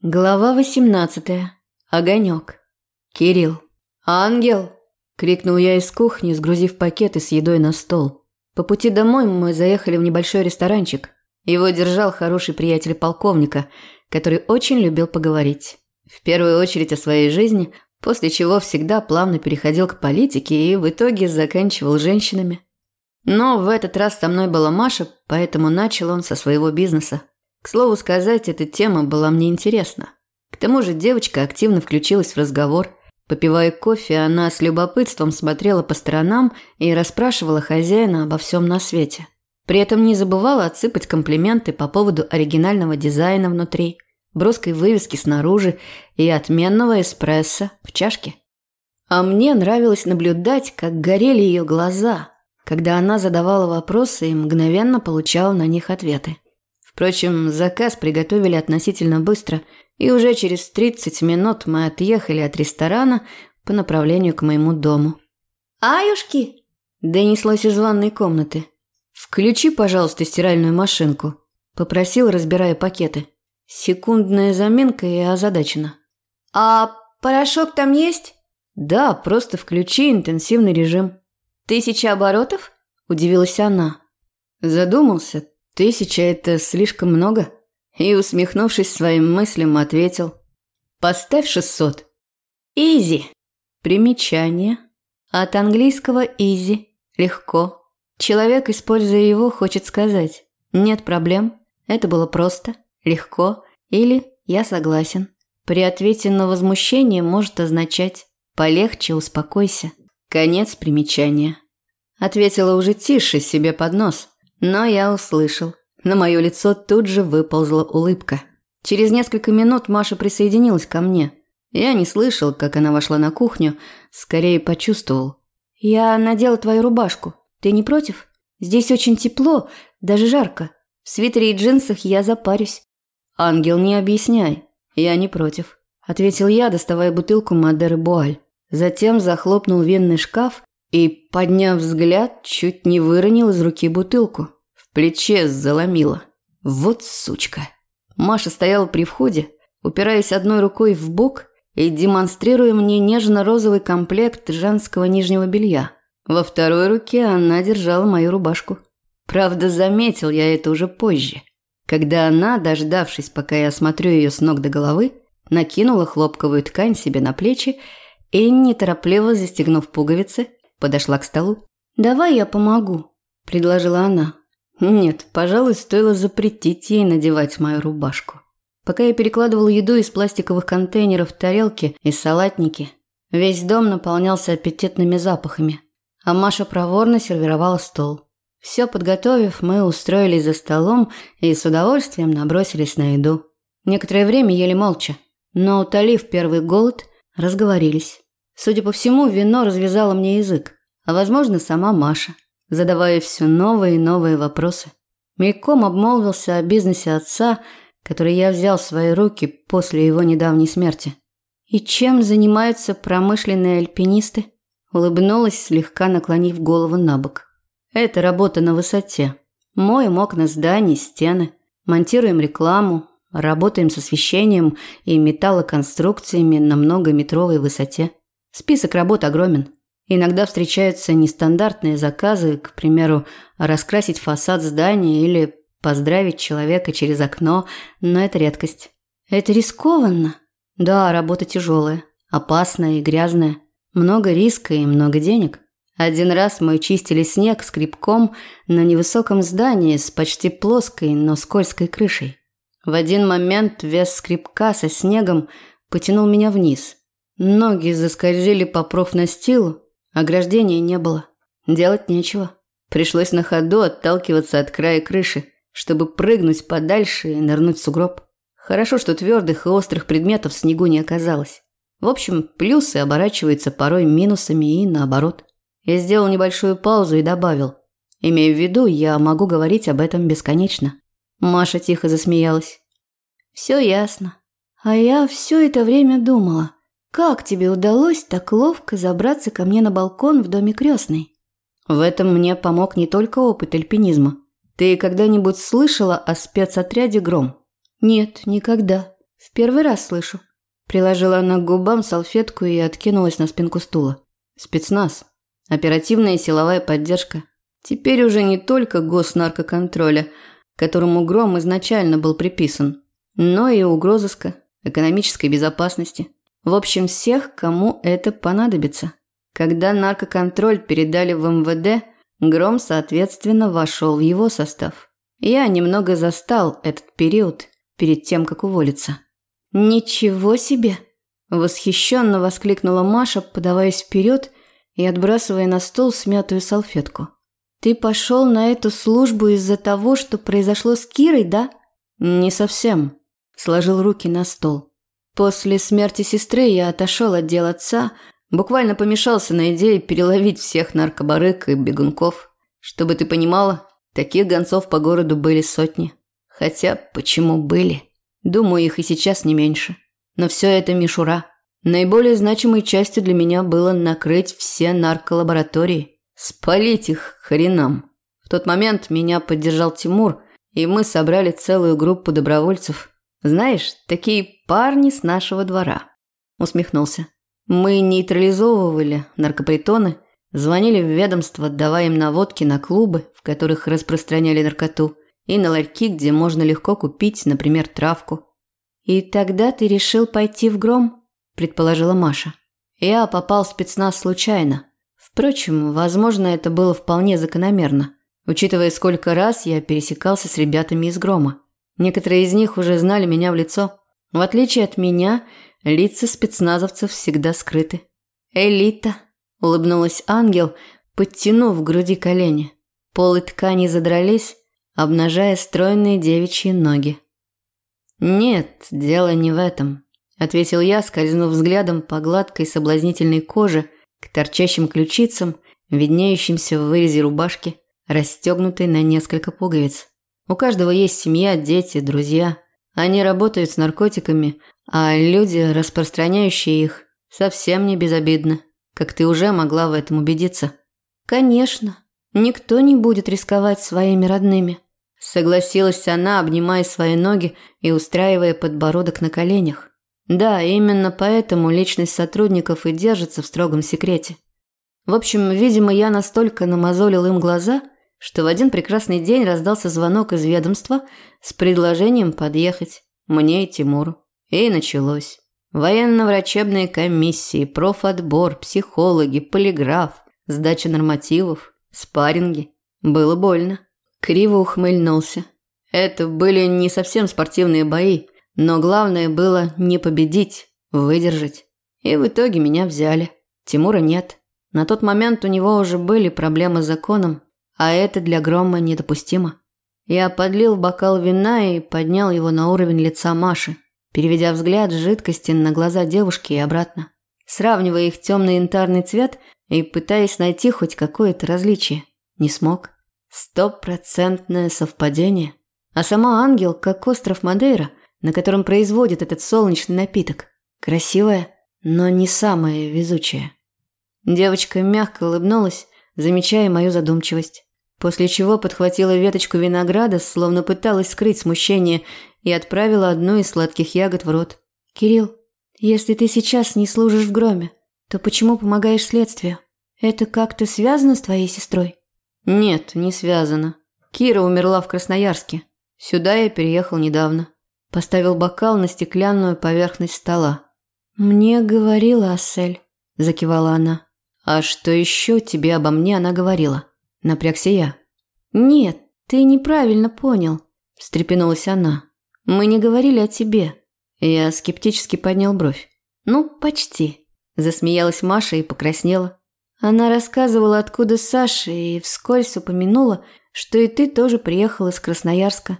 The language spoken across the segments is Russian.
Глава 18. Огонек. Кирилл. «Ангел!» – крикнул я из кухни, сгрузив пакеты с едой на стол. По пути домой мы заехали в небольшой ресторанчик. Его держал хороший приятель полковника, который очень любил поговорить. В первую очередь о своей жизни, после чего всегда плавно переходил к политике и в итоге заканчивал женщинами. Но в этот раз со мной была Маша, поэтому начал он со своего бизнеса. К слову сказать, эта тема была мне интересна. К тому же девочка активно включилась в разговор. Попивая кофе, она с любопытством смотрела по сторонам и расспрашивала хозяина обо всем на свете. При этом не забывала отсыпать комплименты по поводу оригинального дизайна внутри, броской вывески снаружи и отменного эспрессо в чашке. А мне нравилось наблюдать, как горели ее глаза, когда она задавала вопросы и мгновенно получала на них ответы. Впрочем, заказ приготовили относительно быстро, и уже через 30 минут мы отъехали от ресторана по направлению к моему дому. «Аюшки!» – донеслось из ванной комнаты. «Включи, пожалуйста, стиральную машинку», – попросил, разбирая пакеты. Секундная заминка и озадачена. «А порошок там есть?» «Да, просто включи интенсивный режим». «Тысяча оборотов?» – удивилась она. Задумался, Тысяча – это слишком много. И, усмехнувшись своим мыслям, ответил. Поставь шестьсот. Изи. Примечание. От английского easy – легко. Человек, используя его, хочет сказать «нет проблем», «это было просто», «легко» или «я согласен». При ответе на возмущение может означать «полегче, успокойся». Конец примечания. Ответила уже тише себе под нос – но я услышал. На мое лицо тут же выползла улыбка. Через несколько минут Маша присоединилась ко мне. Я не слышал, как она вошла на кухню, скорее почувствовал. «Я надела твою рубашку. Ты не против? Здесь очень тепло, даже жарко. В свитере и джинсах я запарюсь». «Ангел, не объясняй. Я не против», – ответил я, доставая бутылку Мадеры Буаль. Затем захлопнул винный шкаф и, подняв взгляд, чуть не выронил из руки бутылку. В плече заломило. Вот сучка. Маша стояла при входе, упираясь одной рукой в бок и демонстрируя мне нежно-розовый комплект женского нижнего белья. Во второй руке она держала мою рубашку. Правда, заметил я это уже позже, когда она, дождавшись, пока я осмотрю ее с ног до головы, накинула хлопковую ткань себе на плечи и, неторопливо застегнув пуговицы, подошла к столу. «Давай я помогу», – предложила она. Нет, пожалуй, стоило запретить ей надевать мою рубашку. Пока я перекладывала еду из пластиковых контейнеров в тарелки и салатники, весь дом наполнялся аппетитными запахами, а Маша проворно сервировала стол. Все подготовив, мы устроились за столом и с удовольствием набросились на еду. Некоторое время ели молча, но, утолив первый голод, разговорились. Судя по всему, вино развязало мне язык, а, возможно, сама Маша, задавая все новые и новые вопросы. Мельком обмолвился о бизнесе отца, который я взял в свои руки после его недавней смерти. «И чем занимаются промышленные альпинисты?» Улыбнулась, слегка наклонив голову на бок. «Это работа на высоте. Моем окна зданий, стены, монтируем рекламу, работаем с освещением и металлоконструкциями на многометровой высоте. Список работ огромен. Иногда встречаются нестандартные заказы, к примеру, раскрасить фасад здания или поздравить человека через окно, но это редкость. Это рискованно. Да, работа тяжелая, опасная и грязная. Много риска и много денег. Один раз мы чистили снег скребком на невысоком здании с почти плоской, но скользкой крышей. В один момент вес скребка со снегом потянул меня вниз – Ноги заскользили по профнастилу, ограждения не было. Делать нечего. Пришлось на ходу отталкиваться от края крыши, чтобы прыгнуть подальше и нырнуть в сугроб. Хорошо, что твердых и острых предметов в снегу не оказалось. В общем, плюсы оборачиваются порой минусами и наоборот. Я сделал небольшую паузу и добавил. Имея в виду, я могу говорить об этом бесконечно. Маша тихо засмеялась. «Все ясно. А я все это время думала, как тебе удалось так ловко забраться ко мне на балкон в доме крестной? В этом мне помог не только опыт альпинизма. Ты когда-нибудь слышала о спецотряде «Гром»? Нет, никогда. В первый раз слышу. Приложила она к губам салфетку и откинулась на спинку стула. Спецназ. Оперативная и силовая поддержка. Теперь уже не только госнаркоконтроля, которому Гром изначально был приписан, но и угрозыска, экономической безопасности. В общем, всех, кому это понадобится. Когда наркоконтроль передали в МВД, Гром, соответственно, вошел в его состав. Я немного застал этот период перед тем, как уволиться. «Ничего себе!» – восхищенно воскликнула Маша, подаваясь вперед и отбрасывая на стол смятую салфетку. «Ты пошел на эту службу из-за того, что произошло с Кирой, да?» «Не совсем», – сложил руки на стол. После смерти сестры я отошел от дел отца, буквально помешался на идее переловить всех наркобарык и бегунков. Чтобы ты понимала, таких гонцов по городу были сотни. Хотя почему были? Думаю, их и сейчас не меньше. Но все это мишура. Наиболее значимой частью для меня было накрыть все нарколаборатории, спалить их хренам. В тот момент меня поддержал Тимур, и мы собрали целую группу добровольцев. Знаешь, такие парни с нашего двора. Усмехнулся. Мы нейтрализовывали наркопритоны, звонили в ведомство, давая им наводки на клубы, в которых распространяли наркоту – и на ларьки, где можно легко купить, например, травку. «И тогда ты решил пойти в гром?» – предположила Маша. «Я попал в спецназ случайно. Впрочем, возможно, это было вполне закономерно, учитывая, сколько раз я пересекался с ребятами из грома. Некоторые из них уже знали меня в лицо. В отличие от меня, лица спецназовцев всегда скрыты. «Элита», – улыбнулась ангел, подтянув к груди колени. Полы ткани задрались, обнажая стройные девичьи ноги. «Нет, дело не в этом», – ответил я, скользнув взглядом по гладкой соблазнительной коже к торчащим ключицам, виднеющимся в вырезе рубашки, расстегнутой на несколько пуговиц. У каждого есть семья, дети, друзья. Они работают с наркотиками, а люди, распространяющие их, совсем не безобидны, как ты уже могла в этом убедиться. Конечно, никто не будет рисковать своими родными. Согласилась она, обнимая свои ноги и устраивая подбородок на коленях. Да, именно поэтому личность сотрудников и держится в строгом секрете. В общем, видимо, я настолько намазолил им глаза, что в один прекрасный день раздался звонок из ведомства с предложением подъехать мне и Тимуру. И началось. Военно-врачебные комиссии, профотбор, психологи, полиграф, сдача нормативов, спарринги. Было больно. Криво ухмыльнулся. Это были не совсем спортивные бои, но главное было не победить, выдержать. И в итоге меня взяли. Тимура нет. На тот момент у него уже были проблемы с законом, а это для Грома недопустимо. Я подлил бокал вина и поднял его на уровень лица Маши, переведя взгляд жидкости на глаза девушки и обратно, сравнивая их темный янтарный цвет и пытаясь найти хоть какое-то различие. Не смог. Стопроцентное совпадение. А сама ангел, как остров Мадейра, на котором производит этот солнечный напиток. Красивая, но не самая везучая. Девочка мягко улыбнулась, замечая мою задумчивость. После чего подхватила веточку винограда, словно пыталась скрыть смущение, и отправила одну из сладких ягод в рот. «Кирилл, если ты сейчас не служишь в громе, то почему помогаешь следствию? Это как-то связано с твоей сестрой?» Нет, не связано. Кира умерла в Красноярске. Сюда я переехал недавно. Поставил бокал на стеклянную поверхность стола. Мне говорила Ассель, закивала она. А что еще тебе обо мне она говорила? Напрягся я. Нет, ты неправильно понял, встрепенулась она. Мы не говорили о тебе. Я скептически поднял бровь. Ну, почти. Засмеялась Маша и покраснела. Она рассказывала, откуда Саша, и вскользь упомянула, что и ты тоже приехал из Красноярска.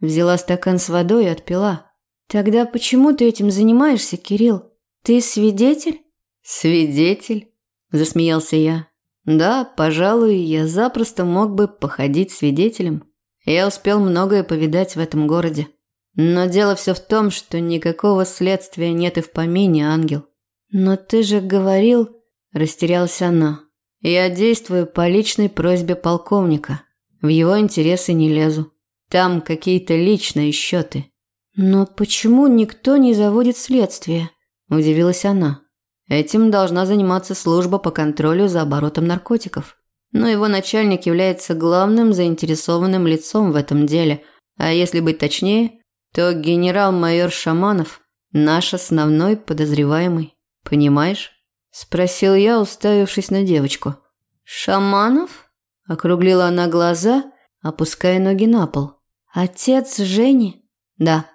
Взяла стакан с водой и отпила. Тогда почему ты этим занимаешься, Кирилл? Ты свидетель? Свидетель? Засмеялся я. Да, пожалуй, я запросто мог бы походить свидетелем. Я успел многое повидать в этом городе. Но дело все в том, что никакого следствия нет и в помине, ангел. Но ты же говорил, Растерялась она. Я действую по личной просьбе полковника. В его интересы не лезу. Там какие-то личные счеты. «Но почему никто не заводит следствие?» – удивилась она. «Этим должна заниматься служба по контролю за оборотом наркотиков. Но его начальник является главным заинтересованным лицом в этом деле. А если быть точнее, то генерал-майор Шаманов – наш основной подозреваемый. Понимаешь?» – спросил я, уставившись на девочку. «Шаманов?» – округлила она глаза, опуская ноги на пол. «Отец Жени?» «Да».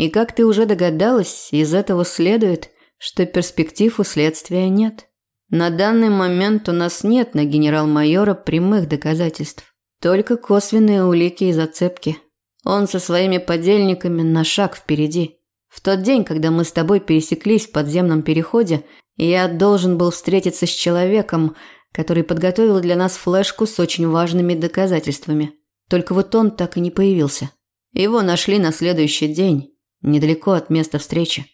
И как ты уже догадалась, из этого следует, что перспектив у следствия нет. На данный момент у нас нет на генерал-майора прямых доказательств, только косвенные улики и зацепки. Он со своими подельниками на шаг впереди. В тот день, когда мы с тобой пересеклись в подземном переходе, я должен был встретиться с человеком, который подготовил для нас флешку с очень важными доказательствами. Только вот он так и не появился. Его нашли на следующий день, недалеко от места встречи.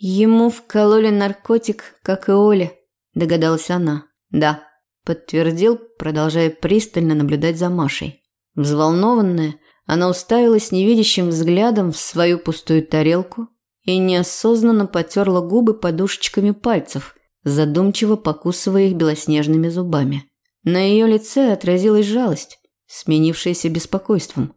Ему вкололи наркотик, как и Оле, догадалась она. Да, подтвердил, продолжая пристально наблюдать за Машей. Взволнованная, она уставилась невидящим взглядом в свою пустую тарелку и неосознанно потерла губы подушечками пальцев, задумчиво покусывая их белоснежными зубами. На ее лице отразилась жалость, сменившаяся беспокойством.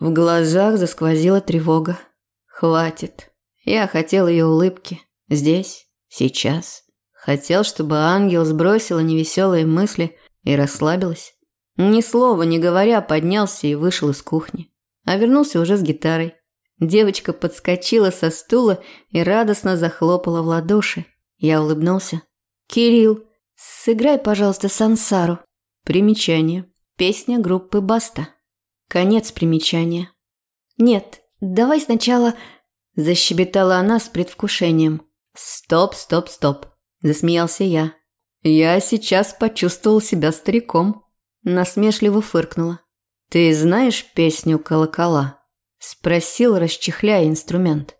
В глазах засквозила тревога. Хватит. Я хотел ее улыбки. Здесь, сейчас. Хотел, чтобы ангел сбросила невеселые мысли и расслабилась. Ни слова не говоря, поднялся и вышел из кухни. А вернулся уже с гитарой. Девочка подскочила со стула и радостно захлопала в ладоши. Я улыбнулся. «Кирилл, сыграй, пожалуйста, сансару». Примечание. Песня группы «Баста». Конец примечания. «Нет, Давай сначала...» – защебетала она с предвкушением. «Стоп, стоп, стоп!» – засмеялся я. «Я сейчас почувствовал себя стариком». Насмешливо фыркнула. «Ты знаешь песню «Колокола»?» – спросил, расчехляя инструмент.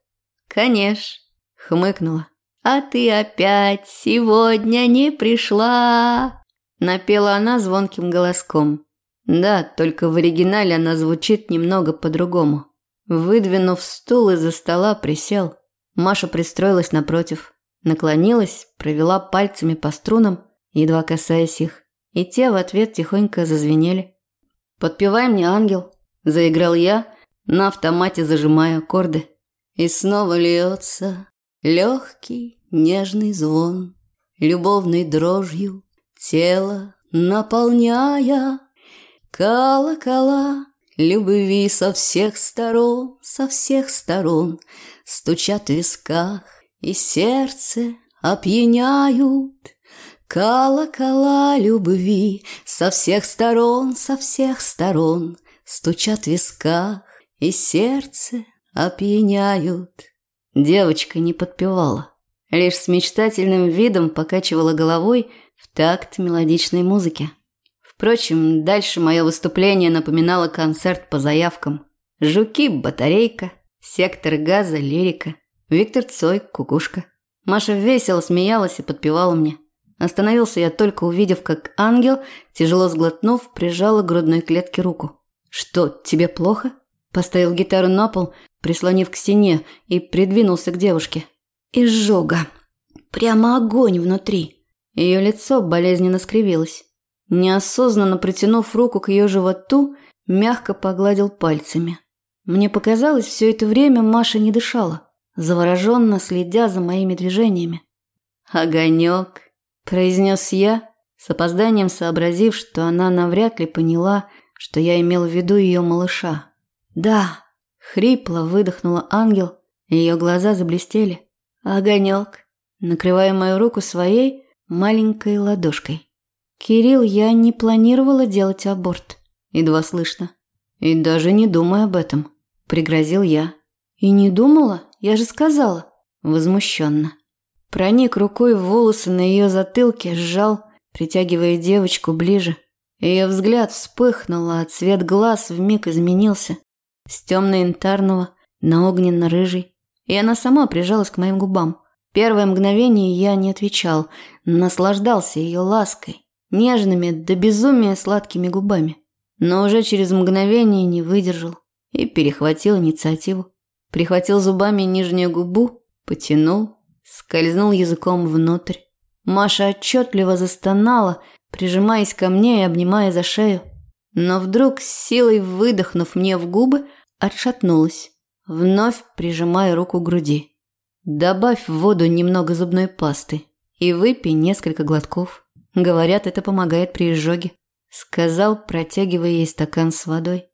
«Конечно», – хмыкнула. «А ты опять сегодня не пришла?» Напела она звонким голоском. Да, только в оригинале она звучит немного по-другому. Выдвинув стул из-за стола, присел. Маша пристроилась напротив. Наклонилась, провела пальцами по струнам, едва касаясь их. И те в ответ тихонько зазвенели. «Подпевай мне, ангел», – заиграл я, на автомате зажимая аккорды. И снова льется легкий нежный звон, любовной дрожью тело наполняя. Колокола Любви со всех сторон, со всех сторон Стучат в висках, и сердце опьяняют. Колокола любви со всех сторон, со всех сторон Стучат в висках, и сердце опьяняют. Девочка не подпевала, лишь с мечтательным видом покачивала головой в такт мелодичной музыки. Впрочем, дальше мое выступление напоминало концерт по заявкам. Жуки, батарейка, сектор газа, лирика, Виктор Цой, кукушка. Маша весело смеялась и подпевала мне. Остановился я только увидев, как ангел, тяжело сглотнув, прижала к грудной клетке руку. «Что, тебе плохо?» Поставил гитару на пол, прислонив к стене, и придвинулся к девушке. «Изжога. Прямо огонь внутри». Ее лицо болезненно скривилось. Неосознанно протянув руку к ее животу, мягко погладил пальцами. Мне показалось, все это время Маша не дышала, завороженно следя за моими движениями. «Огонек», – произнес я, с опозданием сообразив, что она навряд ли поняла, что я имел в виду ее малыша. «Да», – хрипло выдохнула ангел, и ее глаза заблестели. «Огонек», накрывая мою руку своей маленькой ладошкой. «Кирилл, я не планировала делать аборт», – едва слышно. «И даже не думай об этом», – пригрозил я. «И не думала? Я же сказала». Возмущенно. Проник рукой в волосы на ее затылке, сжал, притягивая девочку ближе. Ее взгляд вспыхнул, а цвет глаз вмиг изменился. С темно-янтарного на огненно-рыжий. И она сама прижалась к моим губам. Первое мгновение я не отвечал, наслаждался ее лаской, нежными до безумия сладкими губами. Но уже через мгновение не выдержал и перехватил инициативу. прихватил зубами нижнюю губу, потянул, скользнул языком внутрь. Маша отчетливо застонала, прижимаясь ко мне и обнимая за шею. Но вдруг, с силой выдохнув мне в губы, отшатнулась, вновь прижимая руку к груди. «Добавь в воду немного зубной пасты и выпей несколько глотков. Говорят, это помогает при изжоге», – сказал, протягивая ей стакан с водой.